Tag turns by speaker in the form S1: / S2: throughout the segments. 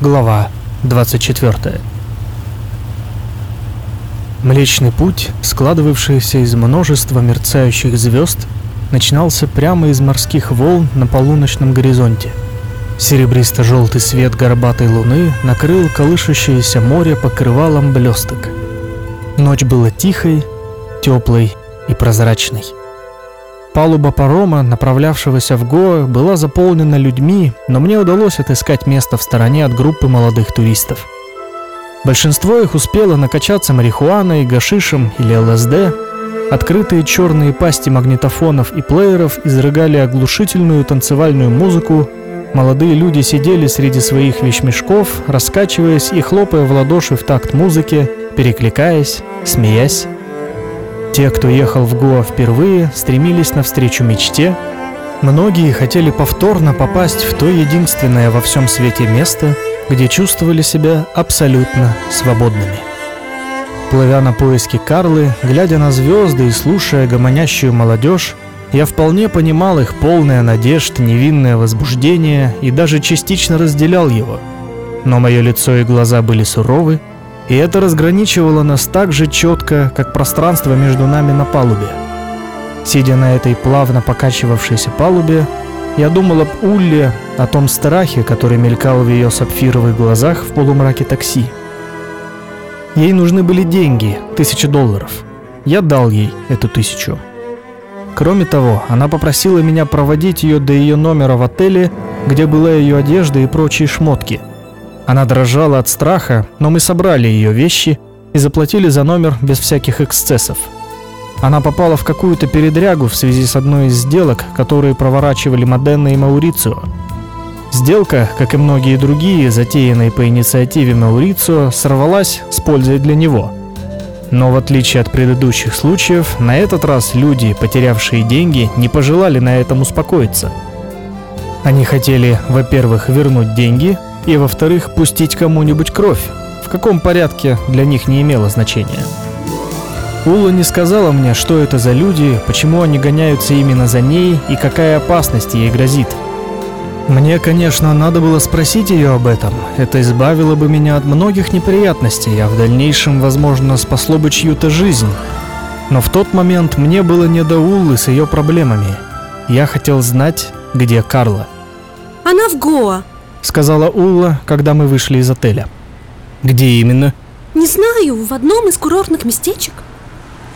S1: Глава 24 Млечный путь, складывавшийся из множества мерцающих звезд, начинался прямо из морских волн на полуночном горизонте. Серебристо-желтый свет горбатой луны накрыл колышущееся море покрывалом блесток. Ночь была тихой, теплой и прозрачной. Палуба парома, направлявшегося в Гоа, была заполнена людьми, но мне удалось отыскать место в стороне от группы молодых туристов. Большинство их успело накачаться марихуаной, гашишем или ЛСД. Открытые черные пасти магнитофонов и плееров изрыгали оглушительную танцевальную музыку. Молодые люди сидели среди своих вещмешков, раскачиваясь и хлопая в ладоши в такт музыки, перекликаясь, смеясь. Те, кто ехал в Гоа впервые, стремились навстречу мечте. Многие хотели повторно попасть в то единственное во всем свете место, где чувствовали себя абсолютно свободными. Плывя на поиски Карлы, глядя на звезды и слушая гомонящую молодежь, я вполне понимал их полное надежд, невинное возбуждение и даже частично разделял его. Но мое лицо и глаза были суровы, и это разграничивало нас так же четко, как пространство между нами на палубе. Сидя на этой плавно покачивавшейся палубе, я думал об Улле, о том страхе, который мелькал в ее сапфировых глазах в полумраке такси. Ей нужны были деньги, тысяча долларов. Я дал ей эту тысячу. Кроме того, она попросила меня проводить ее до ее номера в отеле, где была ее одежда и прочие шмотки – она дрожала от страха, но мы собрали ее вещи и заплатили за номер без всяких эксцессов. Она попала в какую-то передрягу в связи с одной из сделок, которые проворачивали Моденна и Маурицио. Сделка, как и многие другие, затеянные по инициативе Маурицио, сорвалась с пользой для него. Но в отличие от предыдущих случаев, на этот раз люди, потерявшие деньги, не пожелали на этом успокоиться. Они хотели, во-первых, вернуть деньги, и, во-вторых, пустить кому-нибудь кровь. В каком порядке для них не имело значения. Ула не сказала мне, что это за люди, почему они гоняются именно за ней и какая опасность ей грозит. Мне, конечно, надо было спросить ее об этом. Это избавило бы меня от многих неприятностей, а в дальнейшем, возможно, спасло бы чью-то жизнь. Но в тот момент мне было не до Уллы с ее проблемами. Я хотел знать, где Карла.
S2: Она в Гоа,
S1: сказала Улла, когда мы вышли из отеля. Где именно?
S2: Не знаю, в одном из курортных местечек.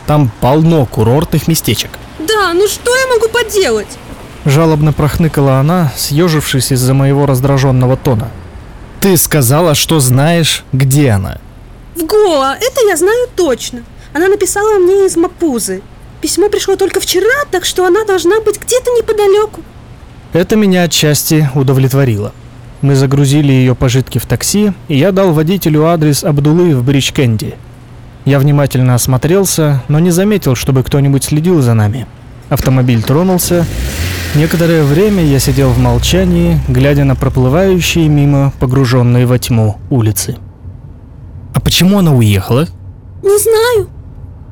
S1: Там полно курортных местечек.
S2: Да, ну что я могу поделать?
S1: Жалобно прохныкала она, съежившись из-за моего раздраженного тона. Ты сказала, что знаешь, где она.
S2: В Гоа, это я знаю точно. Она написала мне из Мапузы. Письмо пришло только вчера, так что она должна быть где-то неподалеку.
S1: Это меня отчасти удовлетворило. Мы загрузили ее пожитки в такси, и я дал водителю адрес Абдулы в Бричкенди. Я внимательно осмотрелся, но не заметил, чтобы кто-нибудь следил за нами. Автомобиль тронулся. Некоторое время я сидел в молчании, глядя на проплывающие мимо, погруженные во тьму, улицы. А почему она уехала?
S2: Не знаю.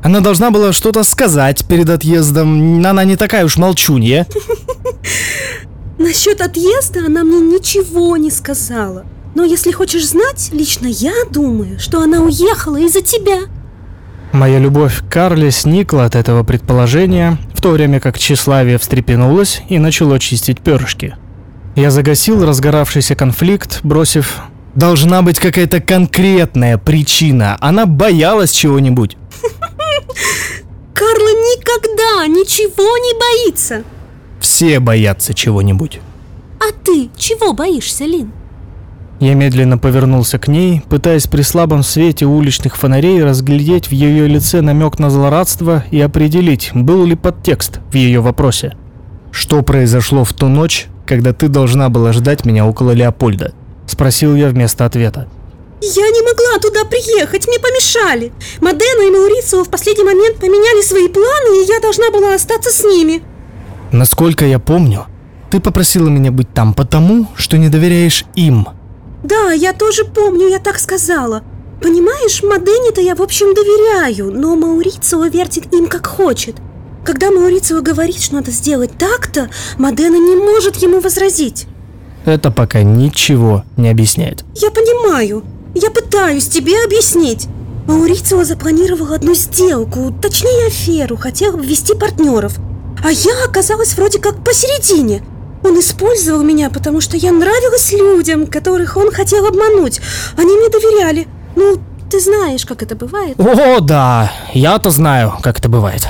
S1: Она должна была что-то сказать перед отъездом. Она не такая уж молчунья.
S2: Насчет отъезда она мне ничего не сказала. Но если хочешь знать, лично я думаю, что она уехала из-за тебя.
S1: Моя любовь к Карле сникла от этого предположения, в то время как тщеславие встрепенулось и начало чистить перышки. Я загасил разгоравшийся конфликт, бросив «Должна быть какая-то конкретная причина. Она боялась чего-нибудь».
S2: Карла никогда ничего не боится.
S1: Все боятся чего-нибудь.
S2: А ты чего боишься, Лин?
S1: Я медленно повернулся к ней, пытаясь при слабом свете уличных фонарей разглядеть в ее лице намек на злорадство и определить, был ли подтекст в ее вопросе. «Что произошло в ту ночь, когда ты должна была ждать меня около Леопольда?» – спросил я вместо ответа.
S2: Я не могла туда приехать, мне помешали. Модена и Маурицио в последний момент поменяли свои планы, и я должна была остаться с ними.
S1: Насколько я помню, ты попросила меня быть там потому, что не доверяешь им.
S2: Да, я тоже помню, я так сказала. Понимаешь, Модене-то я в общем доверяю, но Маурицио вертит им как хочет. Когда Маурицио говорит, что надо сделать так-то, Модена не может ему возразить.
S1: Это пока ничего не объясняет.
S2: Я понимаю. Я пытаюсь тебе объяснить. Маурицио запланировал одну сделку, точнее аферу, хотел ввести партнеров. А я оказалась вроде как посередине. Он использовал меня, потому что я нравилась людям, которых он хотел обмануть. Они мне доверяли. Ну, ты знаешь, как это бывает.
S1: О, да, я-то знаю, как это бывает.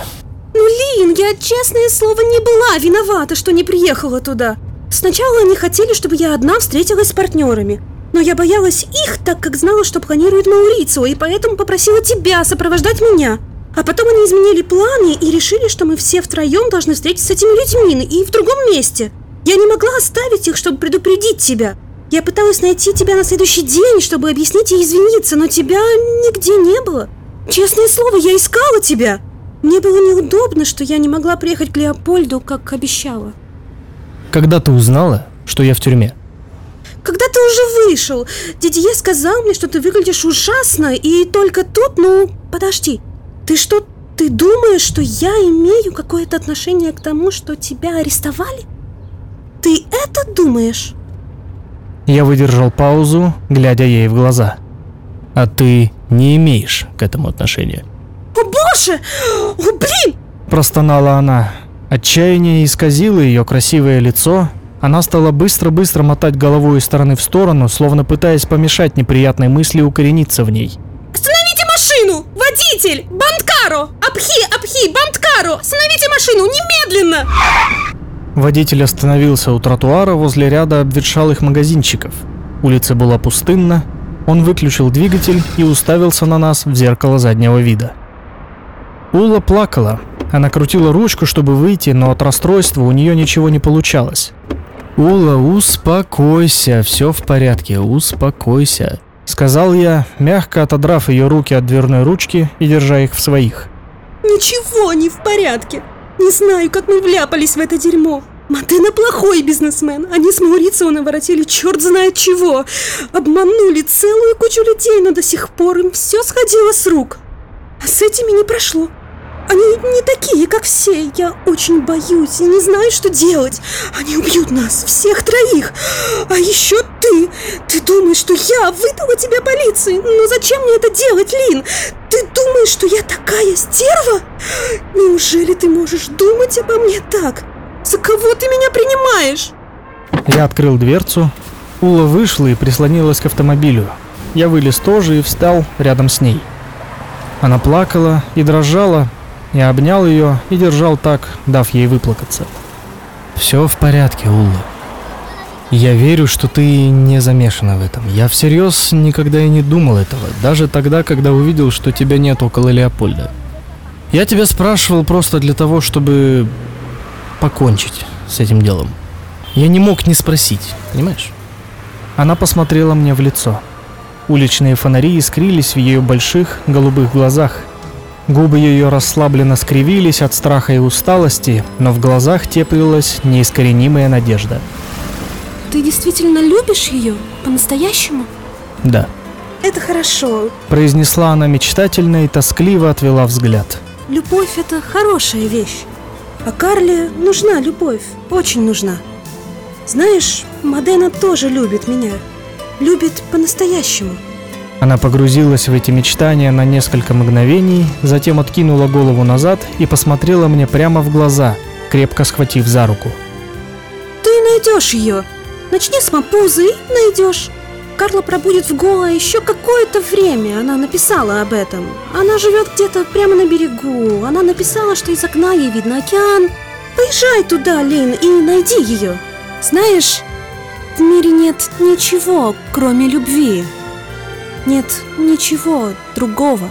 S2: Ну, Лин, я, честное слово, не была виновата, что не приехала туда. Сначала они хотели, чтобы я одна встретилась с партнерами. Но я боялась их, так как знала, что планирует Маурицио, и поэтому попросила тебя сопровождать меня. А потом они изменили планы и решили, что мы все втроем должны встретиться с этими людьми и в другом месте. Я не могла оставить их, чтобы предупредить тебя. Я пыталась найти тебя на следующий день, чтобы объяснить и извиниться, но тебя нигде не было. Честное слово, я искала тебя. Мне было неудобно, что я не могла приехать к Леопольду, как обещала.
S1: Когда ты узнала, что я в тюрьме?
S2: Когда ты уже вышел, Дидье сказал мне, что ты выглядишь ужасно, и только тут, ну, подожди, ты что, ты думаешь, что я имею какое-то отношение к тому, что тебя арестовали? Ты это думаешь?
S1: Я выдержал паузу, глядя ей в глаза. А ты не имеешь к этому отношения.
S2: О боже! О, блин!
S1: Простонала она. Отчаяние исказило ее красивое лицо. Она стала быстро-быстро мотать головой из стороны в сторону, словно пытаясь помешать неприятной мысли укорениться в ней.
S2: Машину! Водитель! Банткаро! Абхи, Абхи, Банткаро! Остановите машину немедленно!
S1: Водитель остановился у тротуара возле ряда обветшалых магазинчиков. Улица была пустынна. Он выключил двигатель и уставился на нас в зеркало заднего вида. Ула плакала. Она крутила ручку, чтобы выйти, но от расстройства у нее ничего не получалось. «Ула, успокойся, все в порядке, успокойся», — сказал я, мягко отодрав ее руки от дверной ручки и держа их в своих.
S2: Ничего не в порядке. Не знаю, как мы вляпались в это дерьмо. Мадена плохой бизнесмен. Они с Маурицио наворотили черт знает чего. Обманули целую кучу людей, но до сих пор им все сходило с рук. А с этими не прошло. Они не такие, как все. Я очень боюсь и не знаю, что делать. Они убьют нас, всех троих. А еще ты. Ты думаешь, что я выдала тебя полиции? Но зачем мне это делать, Лин? Ты думаешь, что я такая стерва? Неужели ты можешь думать обо мне так? За кого ты меня принимаешь?
S1: Я открыл дверцу. Ула вышла и прислонилась к автомобилю. Я вылез тоже и встал рядом с ней. Она плакала и дрожала. Я обнял ее и держал так, дав ей выплакаться. Все в порядке, Ула. Я верю, что ты не замешана в этом. Я всерьез никогда и не думал этого, даже тогда, когда увидел, что тебя нет около Леопольда. Я тебя спрашивал просто для того, чтобы покончить с этим делом. Я не мог не спросить, понимаешь? Она посмотрела мне в лицо. Уличные фонари искрились в ее больших голубых глазах. Губы ее расслабленно скривились от страха и усталости, но в глазах теплилась неискоренимая надежда.
S2: Ты действительно любишь ее? По-настоящему?
S1: Да,
S2: Это хорошо.
S1: произнесла она мечтательно и тоскливо отвела взгляд.
S2: Любовь – это хорошая вещь. А Карле нужна любовь, очень нужна. Знаешь, Мадена тоже любит меня. Любит по-настоящему.
S1: Она погрузилась в эти мечтания на несколько мгновений, затем откинула голову назад и посмотрела мне прямо в глаза, крепко схватив за руку.
S2: Ты найдешь ее. Начни с Мапузы и найдешь. Карла пробудет в Гоа еще какое-то время. Она написала об этом. Она живет где-то прямо на берегу. Она написала, что из окна ей видно океан. Поезжай туда, Лин, и найди ее. Знаешь, в мире нет ничего, кроме любви. Нет ничего другого.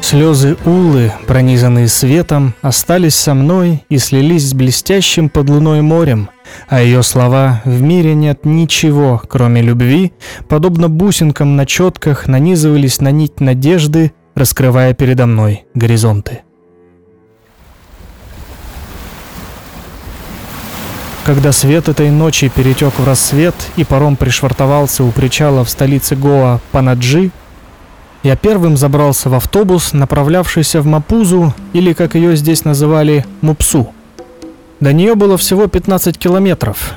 S1: Слезы Улы, пронизанные светом, остались со мной и слились с блестящим под луной морем, а ее слова «в мире нет ничего, кроме любви», подобно бусинкам на четках, нанизывались на нить надежды, раскрывая передо мной горизонты. Когда свет этой ночи перетек в рассвет и паром пришвартовался у причала в столице Гоа Панаджи, я первым забрался в автобус, направлявшийся в Мапузу, или, как ее здесь называли, Мупсу. До нее было всего 15 километров.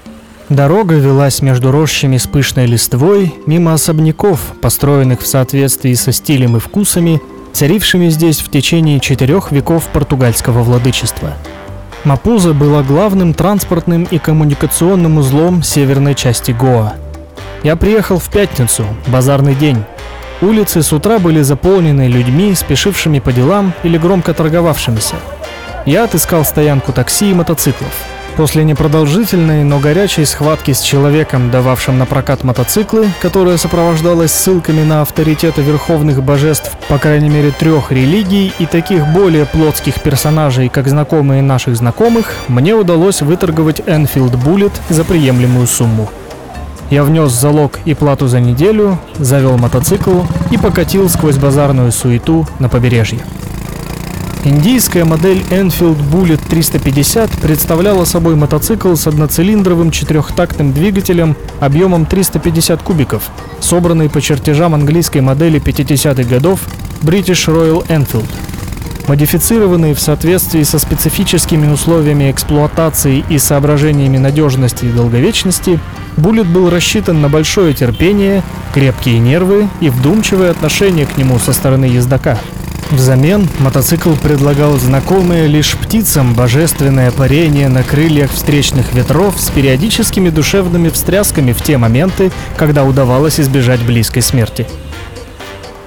S1: Дорога велась между рощами с пышной листвой, мимо особняков, построенных в соответствии со стилем и вкусами, царившими здесь в течение четырех веков португальского владычества. Мапуза была главным транспортным и коммуникационным узлом северной части Гоа. Я приехал в пятницу, базарный день. Улицы с утра были заполнены людьми, спешившими по делам или громко торговавшимися. Я отыскал стоянку такси и мотоциклов – После непродолжительной, но горячей схватки с человеком, дававшим на прокат мотоциклы, которая сопровождалась ссылками на авторитеты верховных божеств, по крайней мере трех религий и таких более плотских персонажей, как знакомые наших знакомых, мне удалось выторговать Enfield Bullet за приемлемую сумму. Я внес залог и плату за неделю, завел мотоцикл и покатил сквозь базарную суету на побережье. Индийская модель Enfield Bullet 350 представляла собой мотоцикл с одноцилиндровым четырехтактным двигателем объемом 350 кубиков, собранный по чертежам английской модели 50-х годов British Royal Enfield. Модифицированный в соответствии со специфическими условиями эксплуатации и соображениями надежности и долговечности, Буллет был рассчитан на большое терпение, крепкие нервы и вдумчивое отношение к нему со стороны ездока – Взамен мотоцикл предлагал знакомое лишь птицам божественное парение на крыльях встречных ветров с периодическими душевными встрясками в те моменты, когда удавалось избежать близкой смерти.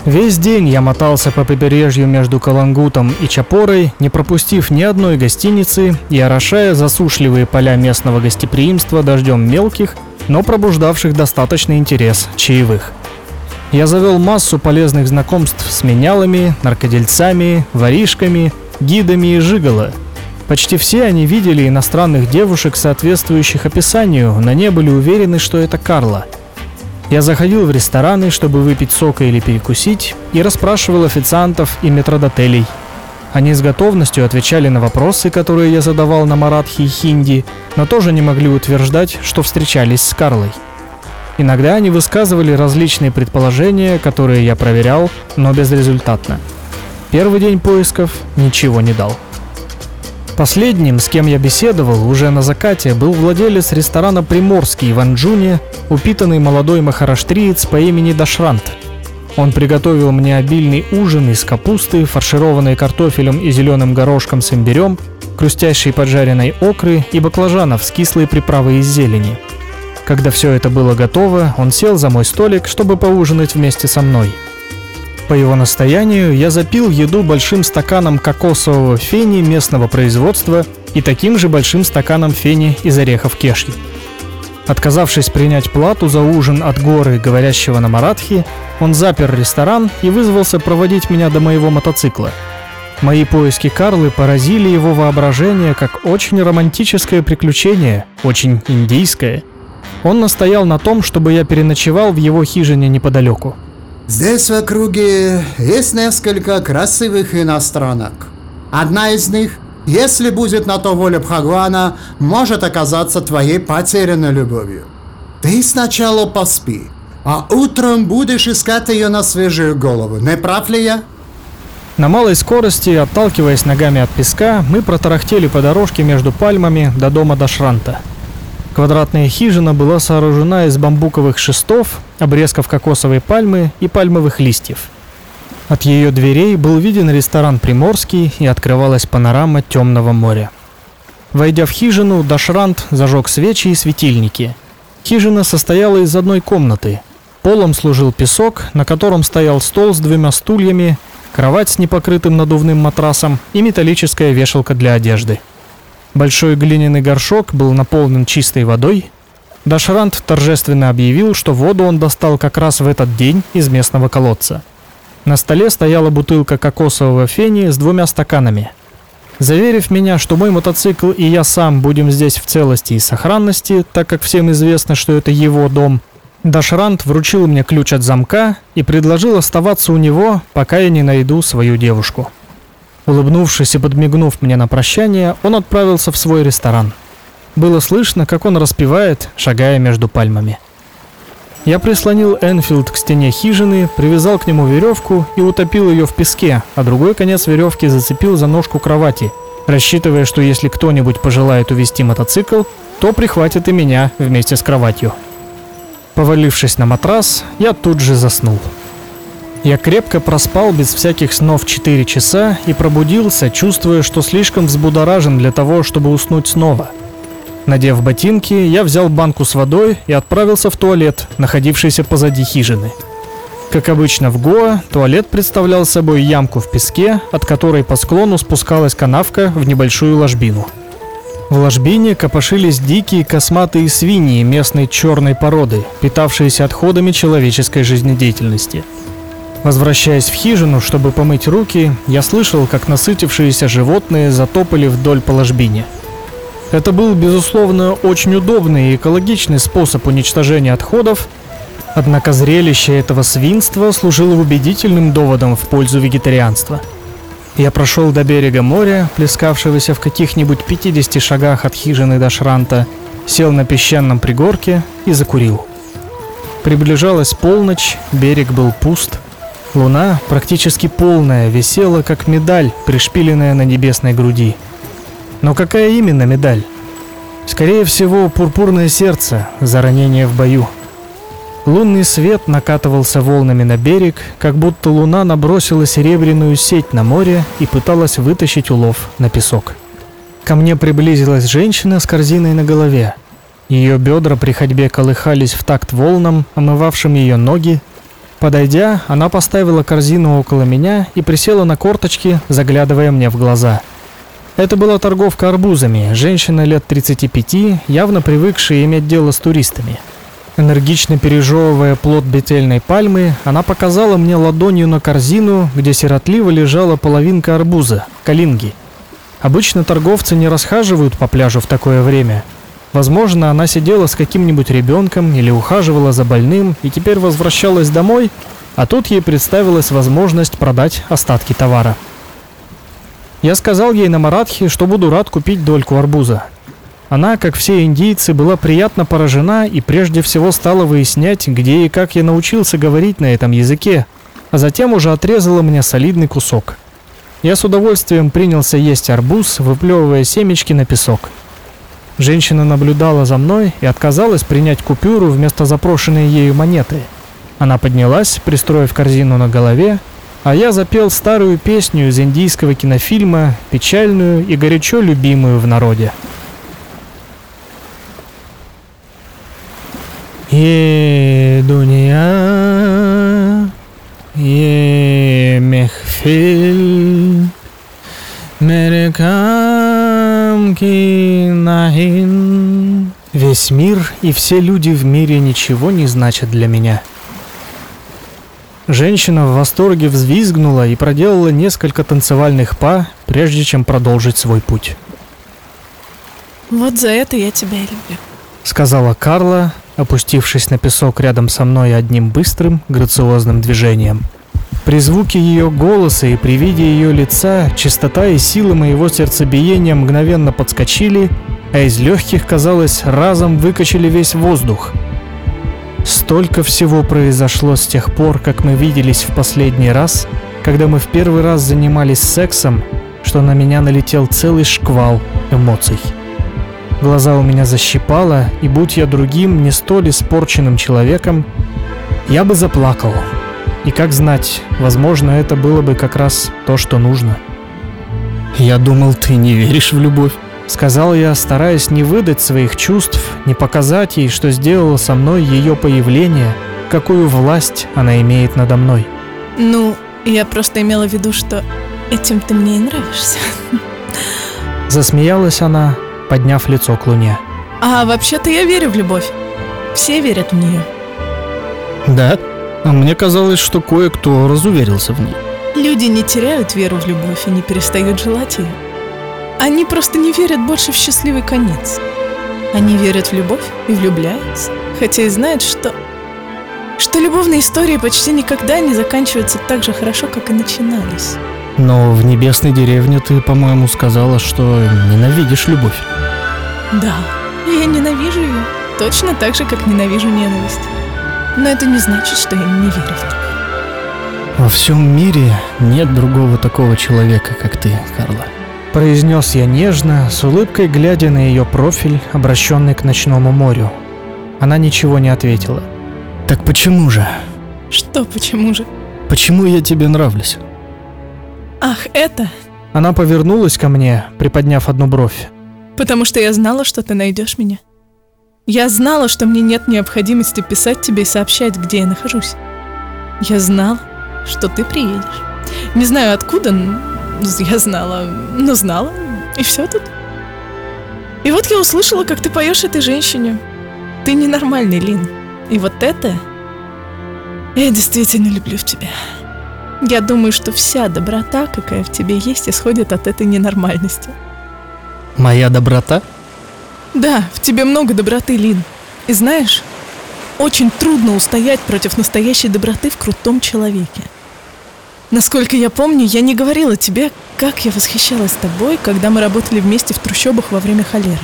S1: Весь день я мотался по побережью между Калангутом и Чапорой, не пропустив ни одной гостиницы и орошая засушливые поля местного гостеприимства дождем мелких, но пробуждавших достаточный интерес чаевых – я завел массу полезных знакомств с менялами, наркодельцами, воришками, гидами и жиголо. Почти все они видели иностранных девушек, соответствующих описанию, но не были уверены, что это Карла. Я заходил в рестораны, чтобы выпить сока или перекусить, и расспрашивал официантов и метродотелей. Они с готовностью отвечали на вопросы, которые я задавал на маратхи и хинди, но тоже не могли утверждать, что встречались с Карлой. Иногда они высказывали различные предположения, которые я проверял, но безрезультатно. Первый день поисков ничего не дал. Последним, с кем я беседовал уже на закате, был владелец ресторана «Приморский» в Анджуне, упитанный молодой махараштриец по имени Дашрант. Он приготовил мне обильный ужин из капусты, фаршированной картофелем и зеленым горошком с имбирем, хрустящей поджаренной окры и баклажанов с кислой приправой из зелени – когда все это было готово, он сел за мой столик, чтобы поужинать вместе со мной. По его настоянию я запил еду большим стаканом кокосового фени местного производства и таким же большим стаканом фени из орехов кеши. Отказавшись принять плату за ужин от горы, говорящего на маратхи, он запер ресторан и вызвался проводить меня до моего мотоцикла. Мои поиски Карлы поразили его воображение как очень романтическое приключение, очень индийское – он настоял на том, чтобы я переночевал в его хижине неподалеку.
S3: Здесь в округе есть несколько красивых иностранок. Одна из них, если будет на то воля Бхагвана, может оказаться твоей потерянной любовью. Ты сначала поспи, а утром будешь искать ее на свежую голову, не прав ли я?
S1: На малой скорости, отталкиваясь ногами от песка, мы протарахтели по дорожке между пальмами до дома Дашранта – Квадратная хижина была сооружена из бамбуковых шестов, обрезков кокосовой пальмы и пальмовых листьев. От ее дверей был виден ресторан «Приморский» и открывалась панорама темного моря. Войдя в хижину, Дашрант зажег свечи и светильники. Хижина состояла из одной комнаты. Полом служил песок, на котором стоял стол с двумя стульями, кровать с непокрытым надувным матрасом и металлическая вешалка для одежды. Большой глиняный горшок был наполнен чистой водой. Дашрант торжественно объявил, что воду он достал как раз в этот день из местного колодца. На столе стояла бутылка кокосового фени с двумя стаканами. Заверив меня, что мой мотоцикл и я сам будем здесь в целости и сохранности, так как всем известно, что это его дом, Дашрант вручил мне ключ от замка и предложил оставаться у него, пока я не найду свою девушку. Улыбнувшись и подмигнув мне на прощание, он отправился в свой ресторан. Было слышно, как он распевает, шагая между пальмами. Я прислонил Энфилд к стене хижины, привязал к нему веревку и утопил ее в песке, а другой конец веревки зацепил за ножку кровати, рассчитывая, что если кто-нибудь пожелает увести мотоцикл, то прихватит и меня вместе с кроватью. Повалившись на матрас, я тут же заснул. Я крепко проспал без всяких снов 4 часа и пробудился, чувствуя, что слишком взбудоражен для того, чтобы уснуть снова. Надев ботинки, я взял банку с водой и отправился в туалет, находившийся позади хижины. Как обычно в Гоа, туалет представлял собой ямку в песке, от которой по склону спускалась канавка в небольшую ложбину. В ложбине копошились дикие косматые свиньи местной черной породы, питавшиеся отходами человеческой жизнедеятельности – Возвращаясь в хижину, чтобы помыть руки, я слышал, как насытившиеся животные затопали вдоль по ложбине. Это был, безусловно, очень удобный и экологичный способ уничтожения отходов, однако зрелище этого свинства служило убедительным доводом в пользу вегетарианства. Я прошел до берега моря, плескавшегося в каких-нибудь 50 шагах от хижины до Шранта, сел на песчаном пригорке и закурил. Приближалась полночь, берег был пуст – Луна, практически полная, висела как медаль, пришпиленная на небесной груди. Но какая именно медаль? Скорее всего, пурпурное сердце за ранение в бою. Лунный свет накатывался волнами на берег, как будто луна набросила серебряную сеть на море и пыталась вытащить улов на песок. Ко мне приблизилась женщина с корзиной на голове. Ее бедра при ходьбе колыхались в такт волнам, омывавшим ее ноги Подойдя, она поставила корзину около меня и присела на корточки, заглядывая мне в глаза. Это была торговка арбузами, женщина лет 35, явно привыкшая иметь дело с туристами. Энергично пережевывая плод бетельной пальмы, она показала мне ладонью на корзину, где сиротливо лежала половинка арбуза, калинги. Обычно торговцы не расхаживают по пляжу в такое время, Возможно, она сидела с каким-нибудь ребенком или ухаживала за больным и теперь возвращалась домой, а тут ей представилась возможность продать остатки товара. Я сказал ей на маратхе, что буду рад купить дольку арбуза. Она, как все индийцы, была приятно поражена и прежде всего стала выяснять, где и как я научился говорить на этом языке, а затем уже отрезала мне солидный кусок. Я с удовольствием принялся есть арбуз, выплевывая семечки на песок – Женщина наблюдала за мной и отказалась принять купюру вместо запрошенной ею монеты. Она поднялась, пристроив корзину на голове, а я запел старую песню из индийского кинофильма, печальную и горячо любимую в народе. ये दुनिया ये महफिल मेरे काम की нахин. Весь мир и все люди в мире ничего не значат для меня. Женщина в восторге взвизгнула и проделала несколько танцевальных па, прежде чем продолжить свой путь.
S4: Вот за это я тебя и люблю.
S1: Сказала Карла, опустившись на песок рядом со мной одним быстрым, грациозным движением. При звуке ее голоса и при виде ее лица частота и сила моего сердцебиения мгновенно подскочили, а из легких, казалось, разом выкачали весь воздух. Столько всего произошло с тех пор, как мы виделись в последний раз, когда мы в первый раз занимались сексом, что на меня налетел целый шквал эмоций. Глаза у меня защипало, и будь я другим, не столь испорченным человеком, я бы заплакал. И как знать, возможно, это было бы как раз то, что нужно.
S5: «Я думал, ты не веришь в любовь», —
S1: сказал я, стараясь не выдать своих чувств, не показать ей, что сделало со мной ее появление, какую власть она имеет надо мной.
S4: Ну, я просто имела в виду, что этим ты мне и нравишься.
S1: Засмеялась она, подняв лицо к луне.
S4: А вообще-то я верю в любовь. Все верят в нее.
S5: Да? А мне казалось, что кое-кто разуверился в ней.
S4: Люди не теряют веру в любовь и не перестают желать ее. Они просто не верят больше в счастливый конец. Они верят в любовь и влюбляются, хотя и знают, что что любовные истории почти никогда не заканчиваются так же хорошо, как и начинались.
S5: Но в небесной деревне ты, по-моему, сказала, что ненавидишь любовь.
S4: Да, я ненавижу ее, точно так же, как ненавижу ненависть. Но это не значит, что я не верю в них.
S5: Во всем мире нет другого такого человека, как ты, Карла.
S1: Произнес я нежно, с улыбкой глядя на ее профиль, обращенный к ночному морю. Она ничего не ответила.
S5: Так почему же?
S4: Что, почему же?
S5: Почему я тебе нравлюсь?
S4: Ах, это...
S1: Она повернулась ко мне, приподняв одну бровь.
S4: Потому что я знала, что ты найдешь меня. Я знала, что мне нет необходимости писать тебе и сообщать, где я нахожусь. Я знала, что ты приедешь. Не знаю откуда, н- я знала, но знала, и все тут. И вот я услышала, как ты поешь этой женщине. Ты ненормальный, Лин. И вот это я действительно люблю в тебе. Я думаю, что вся доброта, какая в тебе есть, исходит от этой ненормальности.
S5: Моя доброта?
S4: Да, в тебе много доброты, Лин. И знаешь, очень трудно устоять против настоящей доброты в крутом человеке. Насколько я помню, я не говорила тебе, как я восхищалась тобой, когда мы работали вместе в трущобах во время холеры.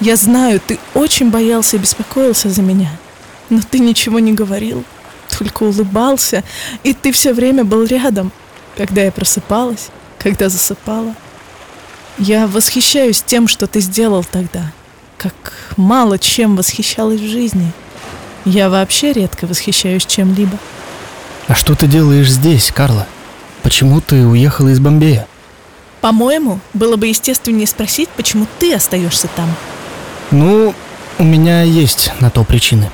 S4: Я знаю, ты очень боялся и беспокоился за меня, но ты ничего не говорил, только улыбался, и ты все время был рядом, когда я просыпалась, когда засыпала. Я восхищаюсь тем, что ты сделал тогда, как мало чем восхищалась в жизни. Я вообще редко восхищаюсь чем-либо.
S5: А что ты делаешь здесь, Карла? Почему ты уехала из Бомбея?
S4: По-моему, было бы естественнее спросить, почему ты остаешься там.
S5: Ну, у меня есть на то причины.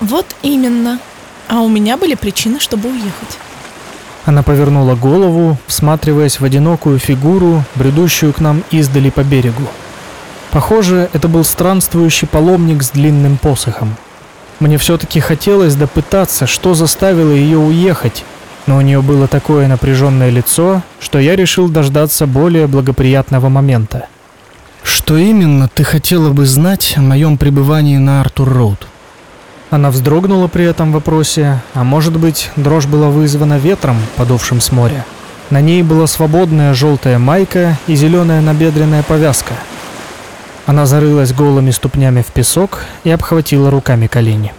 S4: Вот именно. А у меня были причины, чтобы уехать.
S1: Она повернула голову, всматриваясь в одинокую фигуру, бредущую к нам издали по берегу. Похоже, это был странствующий паломник с длинным посохом. Мне все-таки хотелось допытаться, что заставило ее уехать, но у нее было такое напряженное лицо, что я решил дождаться более благоприятного момента.
S5: Что именно ты хотела бы знать о моем пребывании на Артур-Роуд?
S1: Она вздрогнула при этом вопросе, а может быть, дрожь была вызвана ветром, подувшим с моря. На ней была свободная желтая майка и зеленая набедренная повязка. Она зарылась голыми ступнями в песок и обхватила руками колени.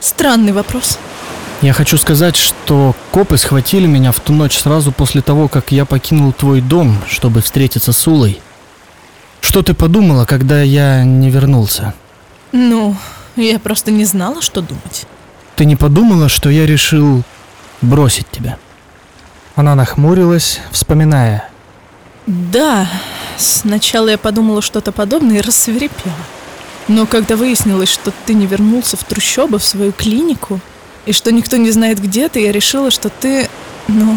S4: Странный вопрос.
S5: Я хочу сказать, что копы схватили меня в ту ночь сразу после того, как я покинул твой дом, чтобы встретиться с Улой. Что ты подумала, когда я не вернулся?
S4: Ну, я просто не знала, что думать.
S5: Ты не подумала, что я решил бросить тебя?
S1: Она нахмурилась, вспоминая.
S4: Да, сначала я подумала что-то подобное и рассверепела. Но когда выяснилось, что ты не вернулся в трущобы, в свою клинику, и что никто не знает, где ты, я решила, что ты, ну,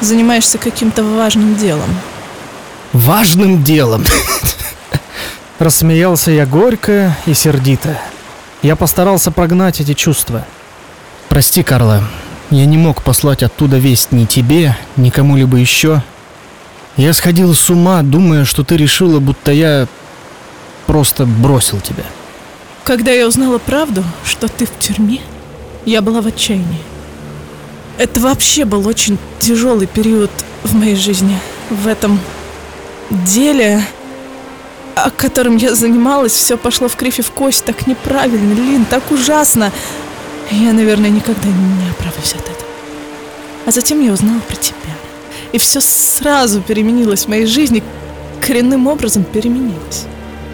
S4: занимаешься каким-то важным делом.
S5: Важным делом.
S1: Рассмеялся я горько и сердито. Я постарался прогнать эти чувства.
S5: Прости, Карла, я не мог послать оттуда весть ни тебе, ни кому-либо еще. Я сходил с ума, думая, что ты решила, будто я просто бросил тебя.
S4: Когда я узнала правду, что ты в тюрьме, я была в отчаянии. Это вообще был очень тяжелый период в моей жизни. В этом деле, о котором я занималась, все пошло в кривь и в кость так неправильно, Лин, так ужасно. Я, наверное, никогда не оправлюсь от этого. А затем я узнала про тебя. И все сразу переменилось в моей жизни, коренным образом переменилось.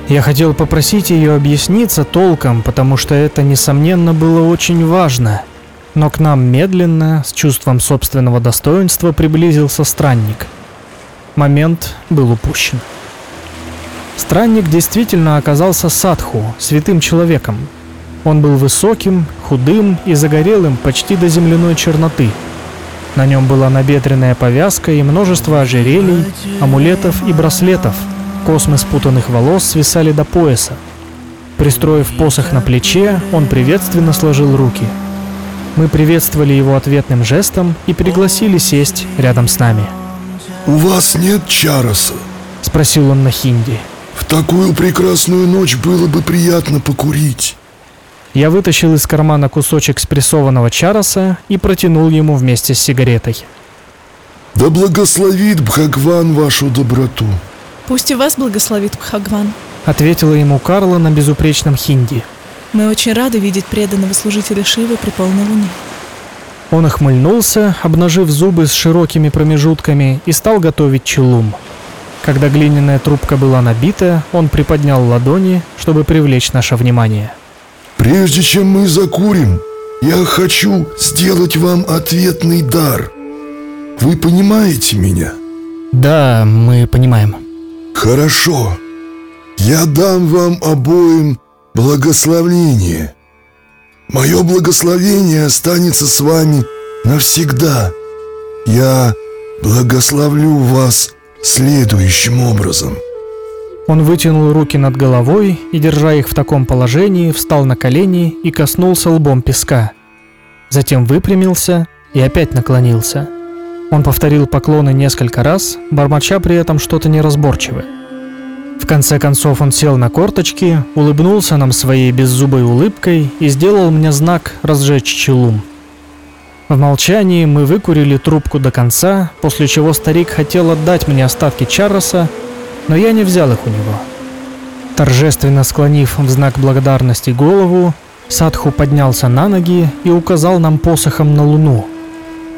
S1: Я хотел попросить ее объясниться толком, потому что это, несомненно, было очень важно. Но к нам медленно, с чувством собственного достоинства, приблизился странник. Момент был упущен. Странник действительно оказался садху, святым человеком. Он был высоким, худым и загорелым почти до земляной черноты. На нем была набедренная повязка и множество ожерелий, амулетов и браслетов. Космы спутанных волос свисали до пояса. Пристроив посох на плече, он приветственно сложил руки. Мы приветствовали его ответным жестом и пригласили сесть рядом с нами.
S6: «У вас нет чароса?
S1: — спросил он на хинди.
S6: В такую прекрасную ночь было бы приятно покурить».
S1: Я вытащил из кармана кусочек спрессованного чароса и протянул ему вместе с сигаретой.
S6: «Да благословит Бхагван вашу доброту».
S4: Пусть и вас благословит Бхагван.
S1: Ответила ему Карла на безупречном хинди.
S4: Мы очень рады видеть преданного служителя Шивы при полной луне.
S1: Он охмыльнулся, обнажив зубы с широкими промежутками, и стал готовить челум. Когда глиняная трубка была набита, он приподнял ладони, чтобы привлечь наше внимание.
S6: Прежде чем мы закурим, я хочу сделать вам ответный дар. Вы понимаете меня?
S5: Да, мы понимаем.
S6: Хорошо. Я дам вам обоим благословение. Мое благословение останется с вами навсегда. Я благословлю вас следующим образом.
S1: Он вытянул руки над головой и, держа их в таком положении, встал на колени и коснулся лбом песка. Затем выпрямился и опять наклонился. Он повторил поклоны несколько раз, бормоча при этом что-то неразборчивое. В конце концов он сел на корточки, улыбнулся нам своей беззубой улыбкой и сделал мне знак «разжечь челум». В молчании мы выкурили трубку до конца, после чего старик хотел отдать мне остатки Чарроса, но я не взял их у него. Торжественно склонив в знак благодарности голову, Садху поднялся на ноги и указал нам посохом на луну.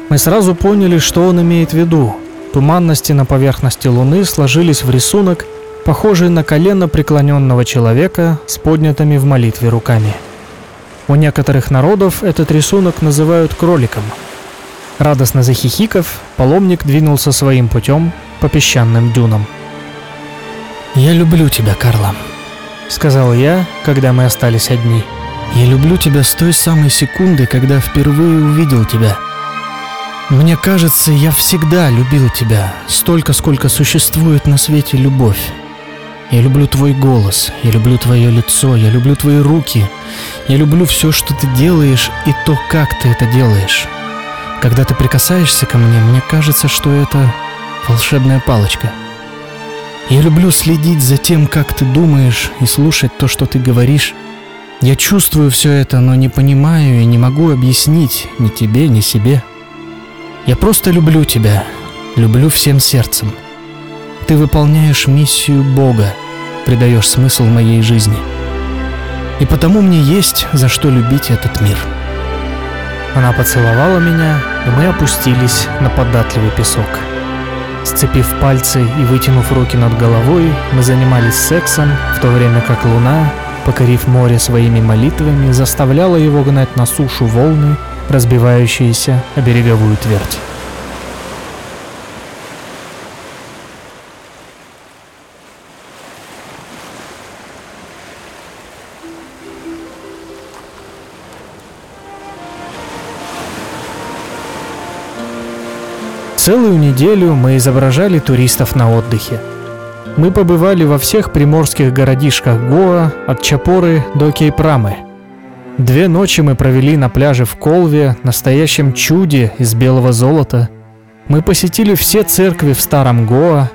S1: Мы сразу поняли, что он имеет в виду. Туманности на поверхности луны сложились в рисунок, похожий на колено преклоненного человека с поднятыми в молитве руками. У некоторых народов этот рисунок называют кроликом. Радостно захихиков, паломник двинулся своим путем по песчаным дюнам.
S5: Я люблю тебя, Карла.
S1: Сказал я, когда мы остались одни.
S5: Я люблю тебя с той самой секунды, когда впервые увидел тебя. Мне кажется, я всегда любил тебя, столько, сколько существует на свете любовь. Я люблю твой голос, я люблю твое лицо, я люблю твои руки. Я люблю все, что ты делаешь и то, как ты это делаешь. Когда ты прикасаешься ко мне, мне кажется, что это волшебная палочка. Я люблю следить за тем, как ты думаешь, и слушать то, что ты говоришь. Я чувствую все это, но не понимаю и не могу объяснить ни тебе, ни себе. Я просто люблю тебя, люблю всем сердцем. Ты выполняешь миссию Бога, придаешь смысл моей жизни. И потому мне есть за что любить этот мир.
S1: Она поцеловала меня, и мы опустились на податливый песок. Сцепив пальцы и вытянув руки над головой, мы занимались сексом, в то время как луна, покорив море своими молитвами, заставляла его гнать на сушу волны, разбивающиеся о береговую твердь. Целую неделю мы изображали туристов на отдыхе. Мы побывали во всех приморских городишках Гоа, от Чапоры до Кейпрамы. Две ночи мы провели на пляже в Колве, настоящем чуде из белого золота. Мы посетили все церкви в Старом Гоа.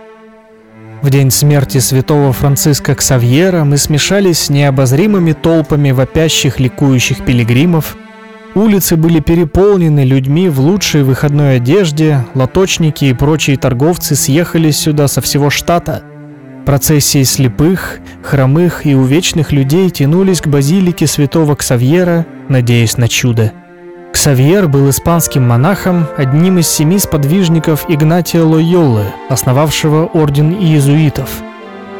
S1: В день смерти святого Франциска Ксавьера мы смешались с необозримыми толпами вопящих ликующих пилигримов – Улицы были переполнены людьми в лучшей выходной одежде, лоточники и прочие торговцы съехались сюда со всего штата. Процессии слепых, хромых и увечных людей тянулись к базилике святого Ксавьера, надеясь на чудо. Ксавьер был испанским монахом, одним из семи сподвижников Игнатия Лойоллы, основавшего орден иезуитов.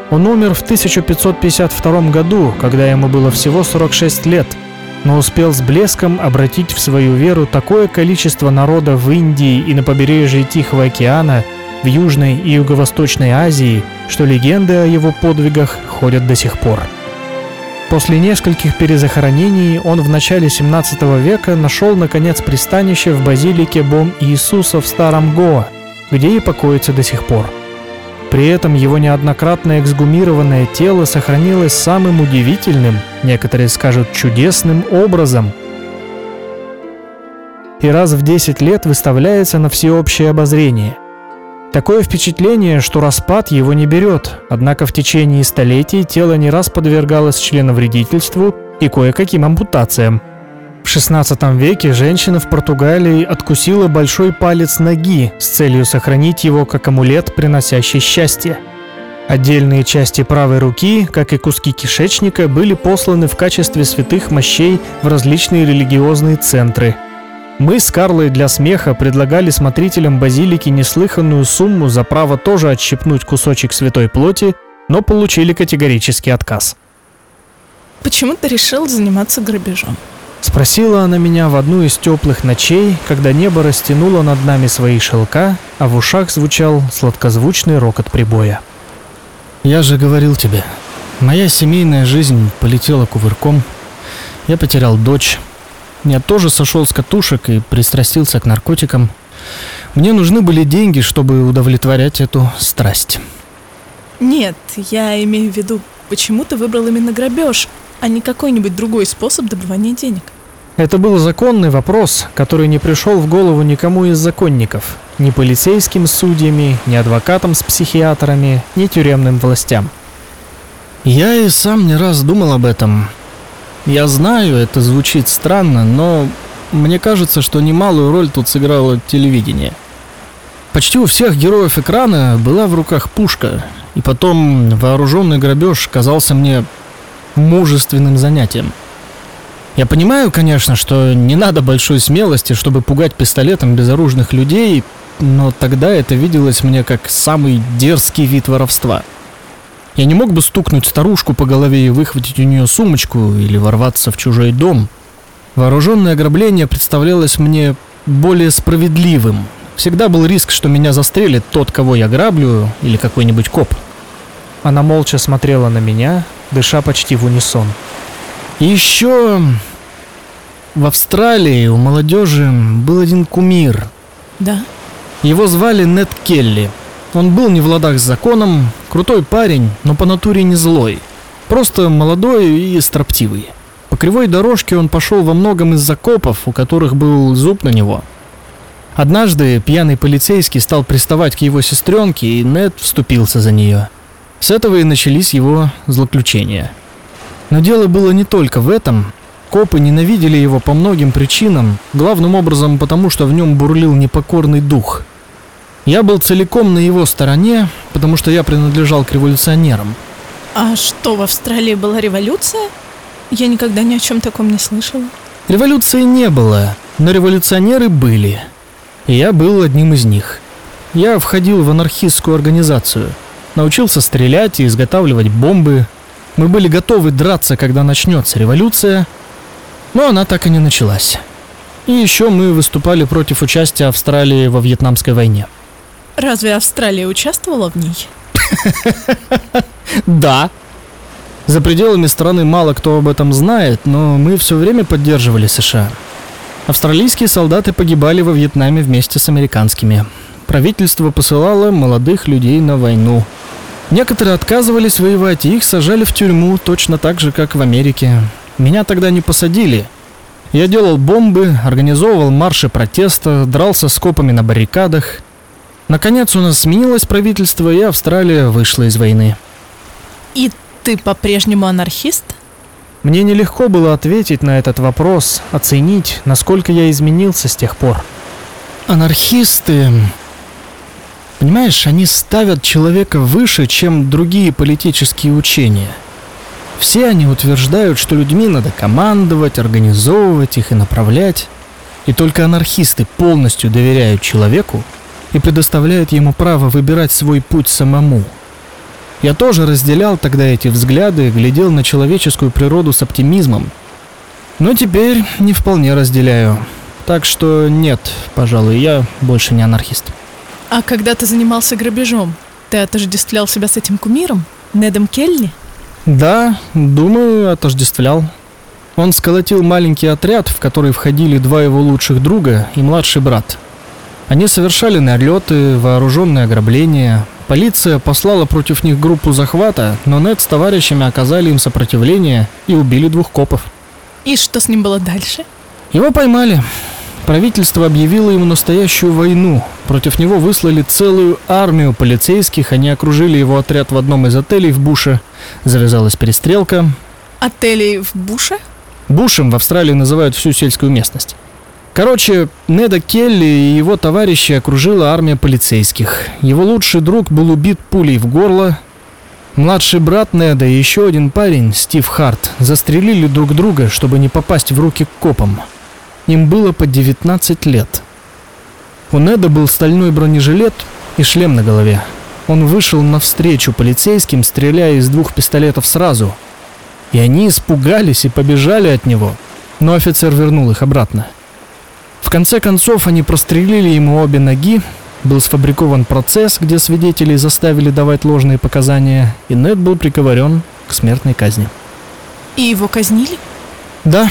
S1: Он умер в 1552 году, когда ему было всего 46 лет – но успел с блеском обратить в свою веру такое количество народа в Индии и на побережье Тихого океана, в Южной и Юго-Восточной Азии, что легенды о его подвигах ходят до сих пор. После нескольких перезахоронений он в начале 17 века нашел наконец пристанище в базилике Бом Иисуса в Старом Гоа, где и покоится до сих пор. При этом его неоднократно эксгумированное тело сохранилось самым удивительным, некоторые скажут чудесным образом. И раз в 10 лет выставляется на всеобщее обозрение. Такое впечатление, что распад его не берет, однако в течение столетий тело не раз подвергалось членовредительству и кое-каким ампутациям – в XVI веке женщина в Португалии откусила большой палец ноги с целью сохранить его как амулет, приносящий счастье. Отдельные части правой руки, как и куски кишечника, были посланы в качестве святых мощей в различные религиозные центры.
S7: Мы с Карлой для смеха предлагали смотрителям базилики неслыханную сумму за право тоже отщипнуть кусочек святой плоти, но получили категорический отказ.
S4: Почему ты решил заниматься грабежом?
S7: Спросила она меня в одну из теплых ночей, когда небо растянуло над нами свои шелка, а в ушах звучал сладкозвучный рокот прибоя.
S1: Я же говорил тебе, моя семейная жизнь полетела кувырком. Я потерял дочь. Я тоже сошел с катушек и пристрастился к наркотикам. Мне нужны были деньги, чтобы удовлетворять эту страсть.
S4: Нет, я имею в виду, почему ты выбрал именно грабеж, а не какой-нибудь другой способ добывания денег?
S7: Это был законный вопрос, который не пришел в голову никому из законников, ни полицейским судьями, ни адвокатам с психиатрами, ни тюремным властям.
S1: Я и сам не раз думал об этом. Я знаю, это звучит странно, но мне кажется, что немалую роль тут сыграло телевидение. Почти у всех героев экрана была в руках пушка, и потом вооруженный грабеж казался мне мужественным занятием. Я понимаю, конечно, что не надо большой смелости, чтобы пугать пистолетом безоружных людей, но тогда это виделось мне как самый дерзкий вид воровства. Я не мог бы стукнуть старушку по голове и выхватить у нее сумочку или ворваться в чужой дом. Вооруженное ограбление представлялось мне более справедливым. Всегда был риск, что меня застрелит тот, кого я граблю, или какой-нибудь коп.
S7: Она молча смотрела на меня, дыша почти в унисон.
S1: И еще в Австралии у молодежи был один кумир.
S4: Да.
S1: Его звали Нед Келли. Он был не в ладах с законом, крутой парень, но по натуре не злой. Просто молодой и строптивый. По кривой дорожке он пошел во многом из закопов, у которых был зуб на него. Однажды пьяный полицейский стал приставать к его сестренке, и Нед вступился за нее. С этого и начались его злоключения. Но дело было не только в этом. Копы ненавидели его по многим причинам, главным образом потому, что в нем бурлил непокорный дух. Я был целиком на его стороне, потому что я принадлежал к революционерам.
S4: А что, в Австралии была революция? Я никогда ни о чем таком не слышала.
S1: Революции не было, но революционеры были. И я был одним из них. Я входил в анархистскую организацию. Научился стрелять и изготавливать бомбы. Мы были готовы драться, когда начнется революция, но она так и не началась. И еще мы выступали против участия Австралии во Вьетнамской войне.
S4: Разве Австралия участвовала в ней?
S1: Да. За пределами страны мало кто об этом знает, но мы все время поддерживали США. Австралийские солдаты погибали во Вьетнаме вместе с американскими. Правительство посылало молодых людей на войну. Некоторые отказывались воевать, и их сажали в тюрьму точно так же, как в Америке. Меня тогда не посадили. Я делал бомбы, организовывал марши протеста, дрался с копами на баррикадах. Наконец у нас сменилось правительство, и Австралия вышла из войны.
S4: И ты по-прежнему анархист?
S7: Мне нелегко было ответить на этот вопрос, оценить, насколько я изменился с тех пор.
S1: Анархисты... Понимаешь, они ставят человека выше, чем другие политические учения. Все они утверждают, что людьми надо командовать, организовывать их и направлять. И только анархисты полностью доверяют человеку и предоставляют ему право выбирать свой путь самому. Я тоже разделял тогда эти взгляды, глядел на человеческую природу с оптимизмом. Но теперь не вполне разделяю. Так что нет, пожалуй, я больше не анархист.
S4: А когда ты занимался грабежом, ты отождествлял себя с этим кумиром? Недом Келли?
S1: Да, думаю, отождествлял. Он сколотил маленький отряд, в который входили два его лучших друга и младший брат. Они совершали налеты, вооруженные ограбления. Полиция послала против них группу захвата, но Нед с товарищами оказали им сопротивление и убили двух копов.
S4: И что с ним было дальше?
S1: Его поймали. Правительство объявило ему настоящую войну. Против него выслали целую армию полицейских. Они окружили его отряд в одном из отелей в Буше. Завязалась перестрелка.
S4: Отелей в Буше?
S1: Бушем в Австралии называют всю сельскую местность. Короче, Неда Келли и его товарищи окружила армия полицейских. Его лучший друг был убит пулей в горло. Младший брат Неда и еще один парень, Стив Харт, застрелили друг друга, чтобы не попасть в руки к копам. Им было по 19 лет. У Неда был стальной бронежилет и шлем на голове. Он вышел навстречу полицейским, стреляя из двух пистолетов сразу. И они испугались и побежали от него, но офицер вернул их обратно. В конце концов они прострелили ему обе ноги, был сфабрикован процесс, где свидетелей заставили давать ложные показания, и Нед был приговорен к смертной казни.
S4: И его казнили?
S1: Да,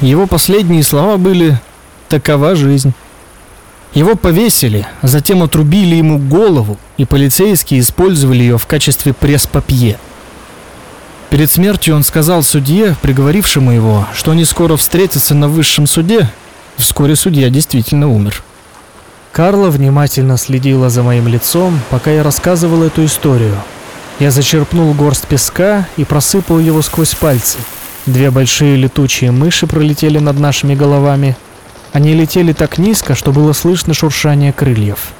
S1: его последние слова были «такова жизнь». Его повесили, затем отрубили ему голову, и полицейские использовали ее в качестве пресс-папье. Перед смертью он сказал судье, приговорившему его, что они скоро встретятся на высшем суде. Вскоре судья действительно умер.
S8: Карла внимательно следила за моим лицом, пока я рассказывал эту историю. Я зачерпнул горсть песка и просыпал его сквозь пальцы. Две большие летучие мыши пролетели над нашими головами. Они летели так низко, что было слышно шуршание крыльев.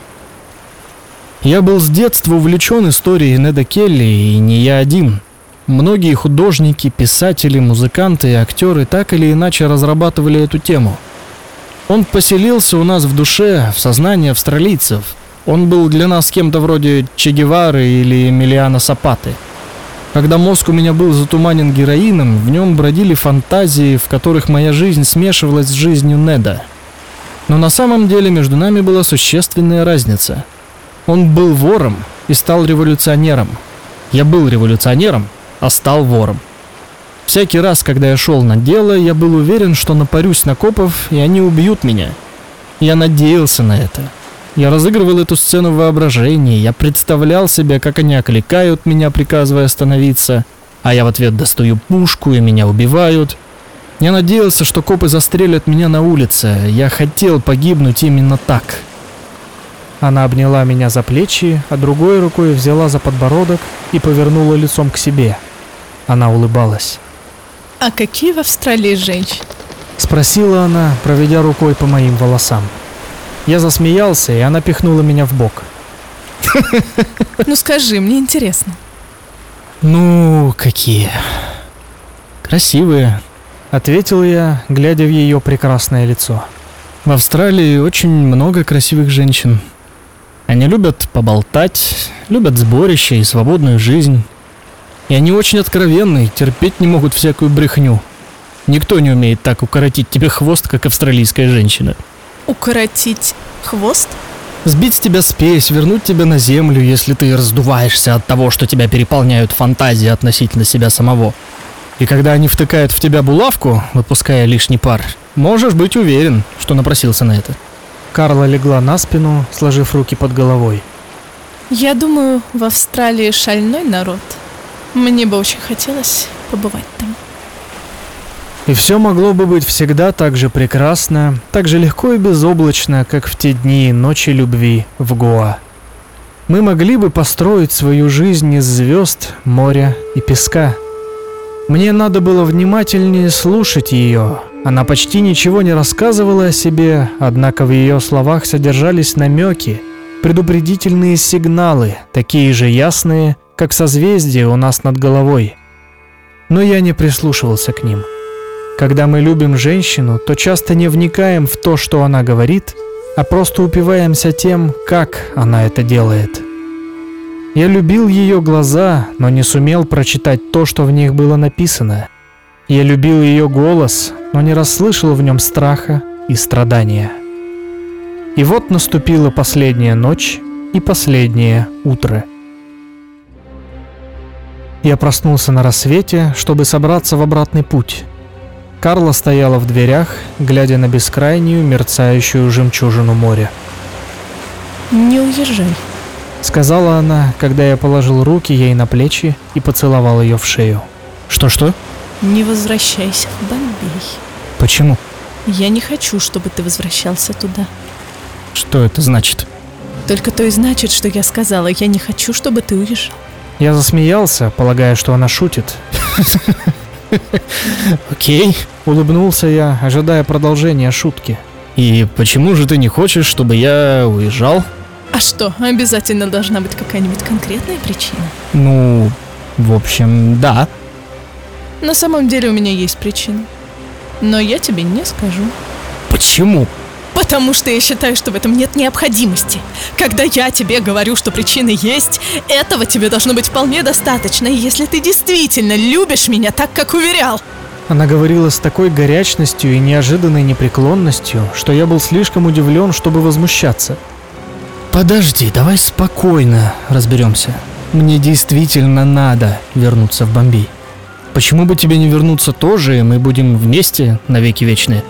S1: Я был с детства увлечен историей Неда Келли, и не я один. Многие художники, писатели, музыканты и актеры так или иначе разрабатывали эту тему. Он поселился у нас в душе, в сознании австралийцев. Он был для нас кем-то вроде Че Гевары или Эмилиана Сапаты. Когда мозг у меня был затуманен героином, в нем бродили фантазии, в которых моя жизнь смешивалась с жизнью Неда. Но на самом деле между нами была существенная разница. Он был вором и стал революционером. Я был революционером, а стал вором. Всякий раз, когда я шел на дело, я был уверен, что напарюсь на копов, и они убьют меня. Я надеялся на это. Я разыгрывал эту сцену в воображении, я представлял себе, как они окликают меня, приказывая остановиться, а я в ответ достаю пушку, и меня убивают. Я надеялся, что копы застрелят меня на улице. Я хотел погибнуть именно так.
S8: Она обняла меня за плечи, а другой рукой взяла за подбородок и повернула лицом к себе. Она улыбалась.
S4: А какие в Австралии женщины?
S8: Спросила она, проведя рукой по моим волосам. Я засмеялся, и она пихнула меня в бок.
S4: Ну скажи, мне интересно.
S1: Ну, какие? Красивые.
S8: Ответил я, глядя в ее прекрасное лицо.
S1: В Австралии очень много красивых женщин. Они любят поболтать, любят сборище и свободную жизнь. И они очень откровенные, терпеть не могут всякую брехню. Никто не умеет так укоротить тебе хвост, как австралийская женщина.
S4: Укоротить хвост?
S1: Сбить с тебя спесь, вернуть тебя на землю, если ты раздуваешься от того, что тебя переполняют фантазии относительно себя самого. И когда они втыкают в тебя булавку, выпуская лишний пар, можешь быть уверен, что напросился на это.
S8: Карла легла на спину, сложив руки под головой.
S4: Я думаю, в Австралии шальной народ. Мне бы очень хотелось побывать там.
S8: И все могло бы быть всегда так же прекрасно, так же легко и безоблачно, как в те дни и ночи любви в Гоа. Мы могли бы построить свою жизнь из звезд, моря и песка. Мне надо было внимательнее слушать ее. Она почти ничего не рассказывала о себе, однако в ее словах содержались намеки, предупредительные сигналы, такие же ясные, как созвездие у нас над головой. Но я не прислушивался к ним. Когда мы любим женщину, то часто не вникаем в то, что она говорит, а просто упиваемся тем, как она это делает. Я любил ее глаза, но не сумел прочитать то, что в них было написано. Я любил ее голос, но не расслышал в нем страха и страдания. И вот наступила последняя ночь и последнее утро. Я проснулся на рассвете, чтобы собраться в обратный путь. Карла стояла в дверях, глядя на бескрайнюю, мерцающую жемчужину моря.
S4: Не уезжай.
S8: Сказала она, когда я положил руки ей на плечи и поцеловал ее в шею.
S1: Что-что?
S4: Не возвращайся в Бомбей.
S1: Почему?
S4: Я не хочу, чтобы ты возвращался туда.
S1: Что это значит?
S4: Только то и значит, что я сказала. Я не хочу, чтобы ты уезжал.
S8: Я засмеялся, полагая, что она шутит.
S1: Окей.
S8: Улыбнулся я, ожидая продолжения шутки.
S1: И почему же ты не хочешь, чтобы я уезжал?
S4: А что, обязательно должна быть какая-нибудь конкретная причина?
S1: Ну, в общем, да.
S4: На самом деле у меня есть причина. Но я тебе не скажу.
S1: Почему?
S4: Потому что я считаю, что в этом нет необходимости. Когда я тебе говорю, что причины есть, этого тебе должно быть вполне достаточно, если ты действительно любишь меня так, как уверял.
S9: Она говорила с такой горячностью и неожиданной непреклонностью, что я был слишком удивлен, чтобы возмущаться.
S1: Подожди, давай спокойно разберемся. Мне действительно надо вернуться в Бомбей. Почему бы тебе не вернуться тоже, и мы будем вместе навеки вечные?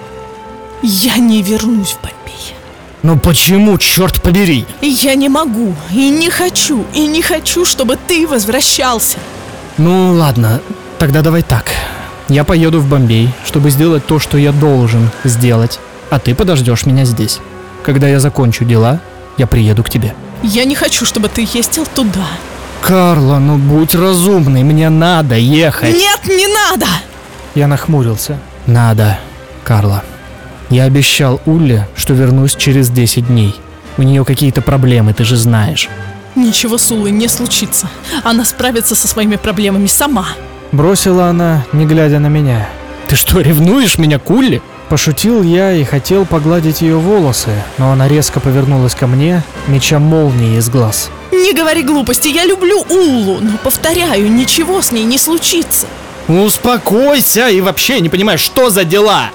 S4: Я не вернусь в Бомбей.
S1: Ну почему, черт побери?
S4: Я не могу, и не хочу, и не хочу, чтобы ты возвращался.
S1: Ну ладно, тогда давай так. Я поеду в Бомбей, чтобы сделать то, что я должен сделать, а ты подождешь меня здесь. Когда я закончу дела, я приеду к тебе.
S4: Я не хочу, чтобы ты ездил туда.
S1: Карла, ну будь разумный, мне надо ехать.
S4: Нет, не надо!
S9: Я нахмурился.
S1: Надо, Карла. Я обещал Улле, что вернусь через 10 дней. У нее какие-то проблемы, ты же знаешь.
S4: Ничего с Улой не случится. Она справится со своими проблемами сама.
S9: Бросила она, не глядя на меня.
S1: Ты что, ревнуешь меня к Улле?
S9: Пошутил я и хотел погладить ее волосы, но она резко повернулась ко мне, меча молнии из глаз.
S4: Не говори глупости, я люблю Уллу, но повторяю, ничего с ней не случится.
S1: Успокойся и вообще не понимаешь, что за дела?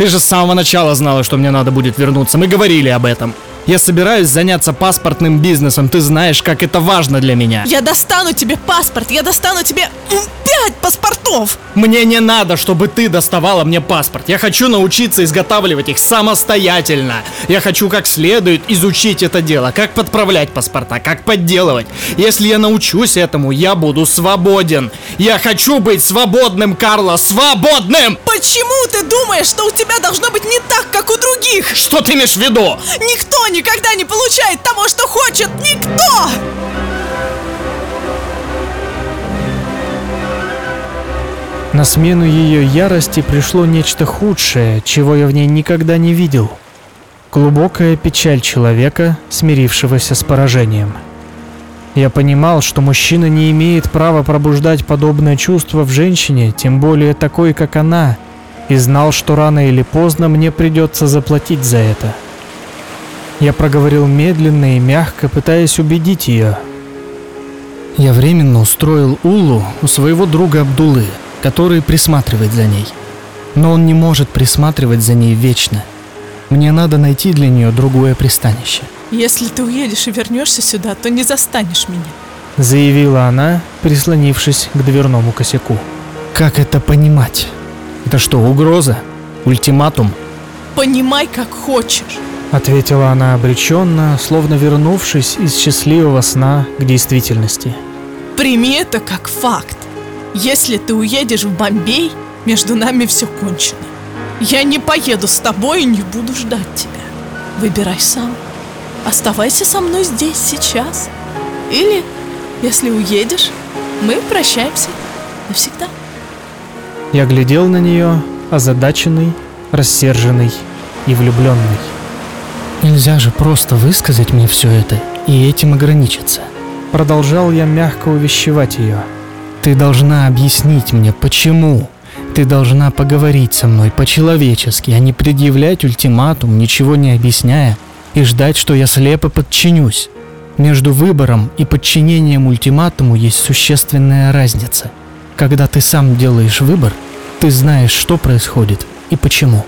S1: Ты же с самого начала знала, что мне надо будет вернуться. Мы говорили об этом. Я собираюсь заняться паспортным бизнесом. Ты знаешь, как это важно для меня.
S4: Я достану тебе паспорт, я достану тебе пять паспортов.
S1: Мне не надо, чтобы ты доставала мне паспорт. Я хочу научиться изготавливать их самостоятельно. Я хочу как следует изучить это дело, как подправлять паспорта, как подделывать. Если я научусь этому, я буду свободен. Я хочу быть свободным, Карла, свободным!
S4: Почему ты думаешь, что у тебя должно быть не так, как у других?
S1: Что ты имеешь в виду?
S4: Никто никогда не получает того, что хочет! Никто!
S9: На смену ее ярости пришло нечто худшее, чего я в ней никогда не видел. Глубокая печаль человека, смирившегося с поражением. Я понимал, что мужчина не имеет права пробуждать подобное чувство в женщине, тем более такой, как она, и знал, что рано или поздно мне придется заплатить за это. Я проговорил медленно и мягко, пытаясь убедить ее.
S1: Я временно устроил Уллу у своего друга Абдулы, который присматривает за ней. Но он не может присматривать за ней вечно. Мне надо найти для нее другое пристанище.
S4: Если ты уедешь и вернешься сюда, то не застанешь меня.
S9: Заявила она, прислонившись к дверному косяку.
S1: Как это понимать? Это что, угроза? Ультиматум?
S4: Понимай, как хочешь.
S9: Ответила она обреченно, словно вернувшись из счастливого сна к действительности.
S4: Прими это как факт. Если ты уедешь в Бомбей, между нами все кончено. Я не поеду с тобой и не буду ждать тебя. Выбирай сам. Оставайся со мной здесь сейчас. Или, если уедешь, мы прощаемся навсегда.
S9: Я глядел на нее, озадаченный, рассерженный и влюбленный.
S1: Нельзя же просто высказать мне все это и этим ограничиться.
S9: Продолжал я мягко увещевать ее.
S1: Ты должна объяснить мне, почему. Ты должна поговорить со мной по-человечески, а не предъявлять ультиматум, ничего не объясняя, и ждать, что я слепо подчинюсь. Между выбором и подчинением ультиматуму есть существенная разница. Когда ты сам делаешь выбор, ты знаешь, что происходит и почему.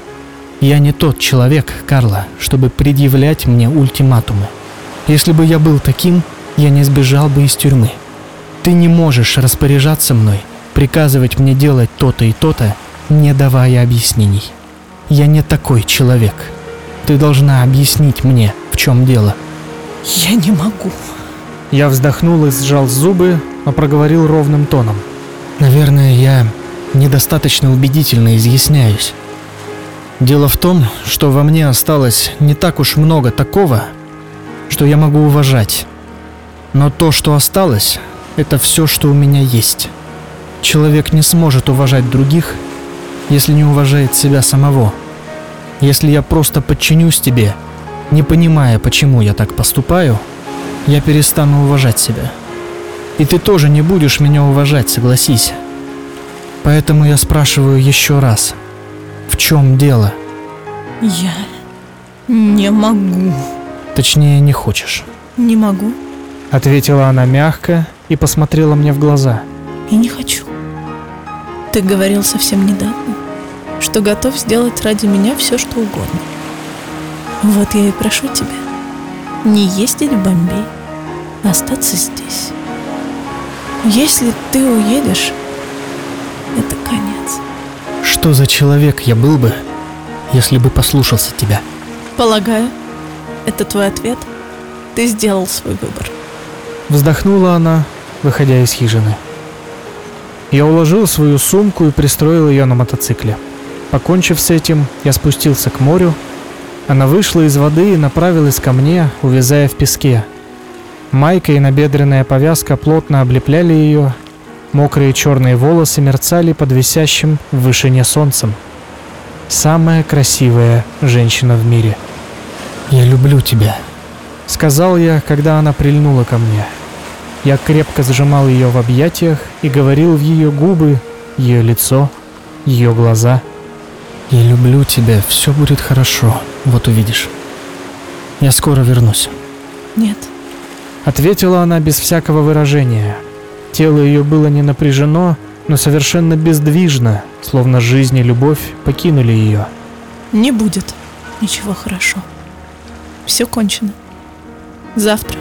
S1: Я не тот человек, Карла, чтобы предъявлять мне ультиматумы. Если бы я был таким, я не сбежал бы из тюрьмы. Ты не можешь распоряжаться мной, приказывать мне делать то-то и то-то, не давая объяснений. Я не такой человек. Ты должна объяснить мне, в чем дело.
S4: Я не могу.
S9: Я вздохнул и сжал зубы, а проговорил ровным тоном.
S1: Наверное, я недостаточно убедительно изъясняюсь. Дело в том, что во мне осталось не так уж много такого, что я могу уважать. Но то, что осталось, это все, что у меня есть. Человек не сможет уважать других, если не уважает себя самого. Если я просто подчинюсь тебе, не понимая, почему я так поступаю, я перестану уважать себя. И ты тоже не будешь меня уважать, согласись. Поэтому я спрашиваю еще раз. В чем дело?
S4: Я не могу.
S1: Точнее, не хочешь.
S4: Не могу
S1: Ответила она мягко и посмотрела мне в глаза.
S4: и не хочу. Ты говорил совсем недавно, что готов сделать ради меня все, что угодно. Вот я и прошу тебя не ездить в Бомбей, а остаться здесь. Если ты уедешь.
S1: Что за человек я был бы, если бы послушался тебя?
S4: Полагаю, это твой ответ. Ты сделал свой выбор.
S1: Вздохнула она, выходя из хижины. Я уложил свою сумку и пристроил ее на мотоцикле. Покончив с этим, я спустился к морю. Она вышла из воды и направилась ко мне, увязая в песке. Майка и набедренная повязка плотно облепляли ее. Мокрые черные волосы мерцали под висящим в вышине солнцем. Самая красивая женщина в мире. «Я люблю тебя», — сказал я, когда она прильнула ко мне. Я крепко сжимал ее в объятиях и говорил в ее губы, ее лицо, ее глаза. «Я люблю тебя, все будет хорошо, вот увидишь. Я скоро вернусь».
S4: Нет,
S1: Ответила она без всякого выражения. Тело ее было не напряжено, но совершенно бездвижно, словно жизнь и любовь покинули ее.
S4: не будет ничего хорошо. Все кончено. Завтра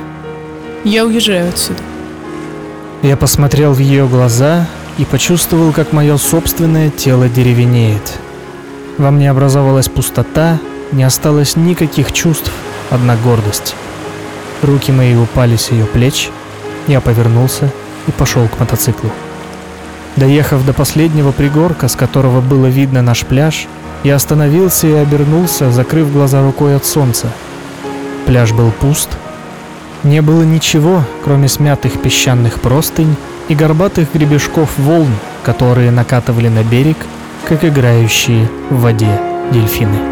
S4: я уезжаю отсюда.
S1: Я посмотрел в ее глаза и почувствовал, как мое собственное тело деревенеет. Во мне образовалась пустота, не осталось никаких чувств, одна гордость. Руки мои упали с ее плеч, я повернулся и пошел к мотоциклу. Доехав до последнего пригорка, с которого было видно наш пляж, я остановился и обернулся, закрыв глаза рукой от солнца. Пляж был пуст. Не было ничего, кроме смятых песчаных простынь и горбатых гребешков волн, которые накатывали на берег, как играющие в воде дельфины.